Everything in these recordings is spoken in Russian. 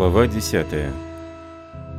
Глава 10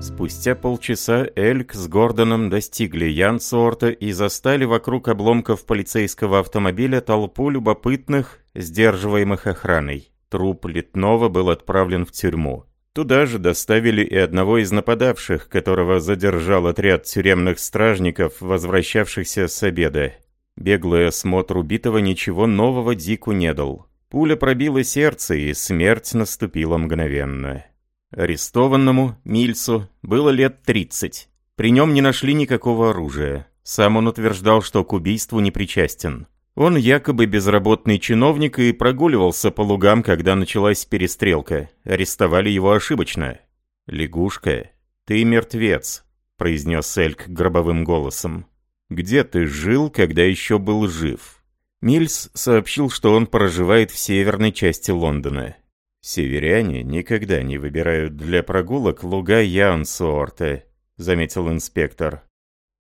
Спустя полчаса Эльк с Гордоном достигли Янсуорта и застали вокруг обломков полицейского автомобиля толпу любопытных, сдерживаемых охраной. Труп Литнова был отправлен в тюрьму. Туда же доставили и одного из нападавших, которого задержал отряд тюремных стражников, возвращавшихся с обеда. Беглый осмотр убитого ничего нового Дику не дал. Пуля пробила сердце, и смерть наступила мгновенно. Арестованному, Мильсу, было лет 30. При нем не нашли никакого оружия. Сам он утверждал, что к убийству не причастен. Он якобы безработный чиновник и прогуливался по лугам, когда началась перестрелка. Арестовали его ошибочно. «Лягушка, ты мертвец», — произнес Эльк гробовым голосом. «Где ты жил, когда еще был жив?» Мильс сообщил, что он проживает в северной части Лондона. «Северяне никогда не выбирают для прогулок луга Янсуорте», — заметил инспектор.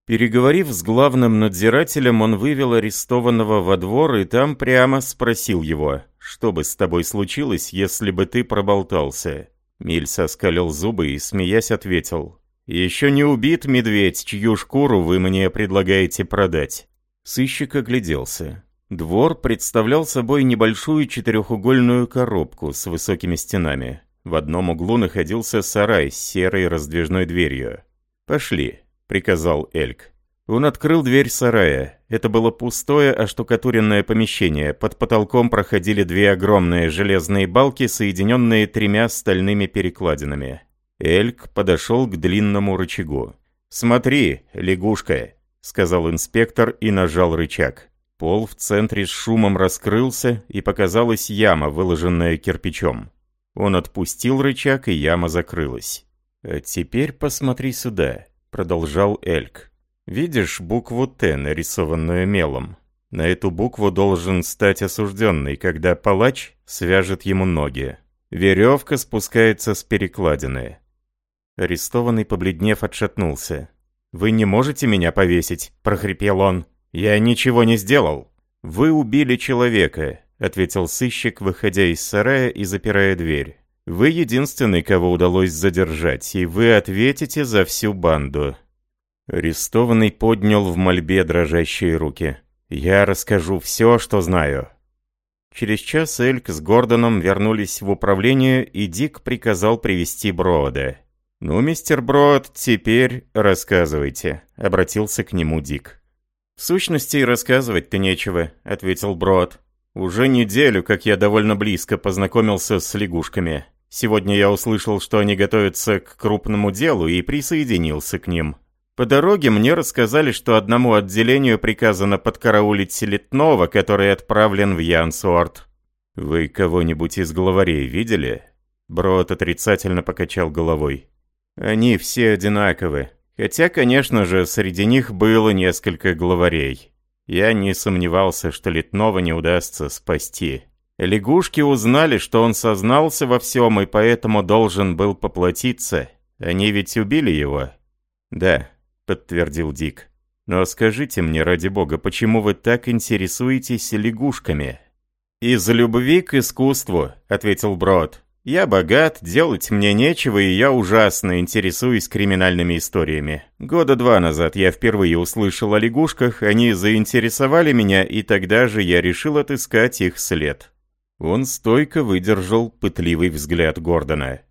Переговорив с главным надзирателем, он вывел арестованного во двор и там прямо спросил его, что бы с тобой случилось, если бы ты проболтался. Мильс оскалил зубы и, смеясь, ответил, «Еще не убит медведь, чью шкуру вы мне предлагаете продать». Сыщик огляделся. Двор представлял собой небольшую четырехугольную коробку с высокими стенами. В одном углу находился сарай с серой раздвижной дверью. «Пошли», — приказал Эльк. Он открыл дверь сарая. Это было пустое оштукатуренное помещение. Под потолком проходили две огромные железные балки, соединенные тремя стальными перекладинами. Эльк подошел к длинному рычагу. «Смотри, лягушка», — сказал инспектор и нажал рычаг. Пол в центре с шумом раскрылся, и показалась яма, выложенная кирпичом. Он отпустил рычаг, и яма закрылась. «А теперь посмотри сюда», — продолжал Эльк. «Видишь букву «Т», нарисованную мелом? На эту букву должен стать осужденный, когда палач свяжет ему ноги. Веревка спускается с перекладины». Арестованный, побледнев, отшатнулся. «Вы не можете меня повесить?» — прохрипел он. «Я ничего не сделал». «Вы убили человека», — ответил сыщик, выходя из сарая и запирая дверь. «Вы единственный, кого удалось задержать, и вы ответите за всю банду». Арестованный поднял в мольбе дрожащие руки. «Я расскажу все, что знаю». Через час Эльк с Гордоном вернулись в управление, и Дик приказал привести Брода. «Ну, мистер Брод, теперь рассказывайте», — обратился к нему Дик. «В сущности, рассказывать-то нечего», — ответил Брод. «Уже неделю, как я довольно близко познакомился с лягушками. Сегодня я услышал, что они готовятся к крупному делу и присоединился к ним. По дороге мне рассказали, что одному отделению приказано подкараулить Селитнова, который отправлен в Янсуорт. «Вы кого-нибудь из главарей видели?» Брод отрицательно покачал головой. «Они все одинаковы. Хотя, конечно же, среди них было несколько главарей. Я не сомневался, что Литнова не удастся спасти. Лягушки узнали, что он сознался во всем и поэтому должен был поплатиться. Они ведь убили его? Да, подтвердил Дик. Но скажите мне, ради бога, почему вы так интересуетесь лягушками? Из любви к искусству, ответил Брод. Я богат, делать мне нечего, и я ужасно интересуюсь криминальными историями. Года два назад я впервые услышал о лягушках, они заинтересовали меня, и тогда же я решил отыскать их след. Он стойко выдержал пытливый взгляд Гордона.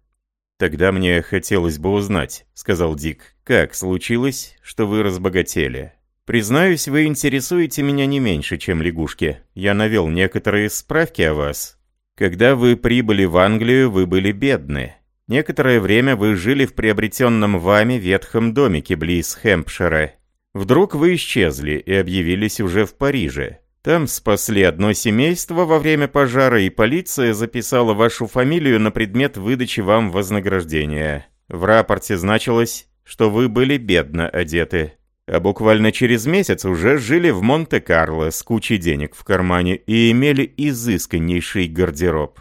«Тогда мне хотелось бы узнать», — сказал Дик, — «как случилось, что вы разбогатели?» «Признаюсь, вы интересуете меня не меньше, чем лягушки. Я навел некоторые справки о вас, когда вы прибыли в Англию, вы были бедны. Некоторое время вы жили в приобретенном вами ветхом домике близ Хэмпшира. Вдруг вы исчезли и объявились уже в Париже. Там спасли одно семейство во время пожара, и полиция записала вашу фамилию на предмет выдачи вам вознаграждения. В рапорте значилось, что вы были бедно одеты а буквально через месяц уже жили в Монте-Карло с кучей денег в кармане и имели изысканнейший гардероб.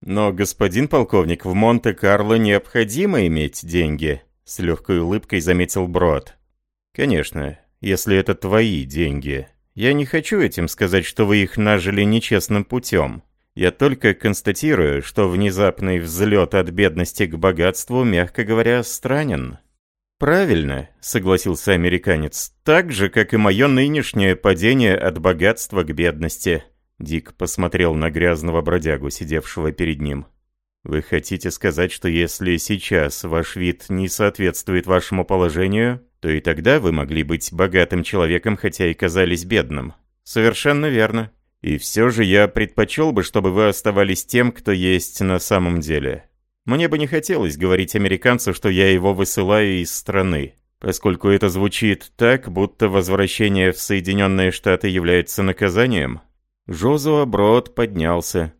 Но, господин полковник, в Монте-Карло необходимо иметь деньги, с легкой улыбкой заметил Брод. Конечно, если это твои деньги. Я не хочу этим сказать, что вы их нажили нечестным путем. Я только констатирую, что внезапный взлет от бедности к богатству, мягко говоря, странен. «Правильно», — согласился американец, — «так же, как и мое нынешнее падение от богатства к бедности». Дик посмотрел на грязного бродягу, сидевшего перед ним. «Вы хотите сказать, что если сейчас ваш вид не соответствует вашему положению, то и тогда вы могли быть богатым человеком, хотя и казались бедным?» «Совершенно верно. И все же я предпочел бы, чтобы вы оставались тем, кто есть на самом деле. Мне бы не хотелось говорить американцу, что я его высылаю из страны, поскольку это звучит так, будто возвращение в Соединенные Штаты является наказанием. Жозуа Брод поднялся.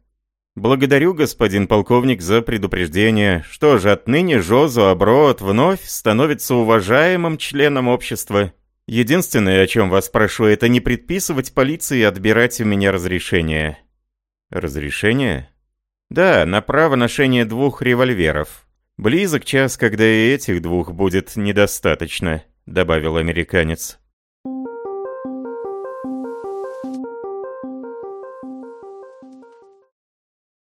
«Благодарю, господин полковник, за предупреждение. Что же, отныне Жозуа Брод вновь становится уважаемым членом общества. Единственное, о чем вас прошу, это не предписывать полиции отбирать у меня разрешение». «Разрешение?» Да, на право ношения двух револьверов. Близок час, когда и этих двух будет недостаточно, добавил американец.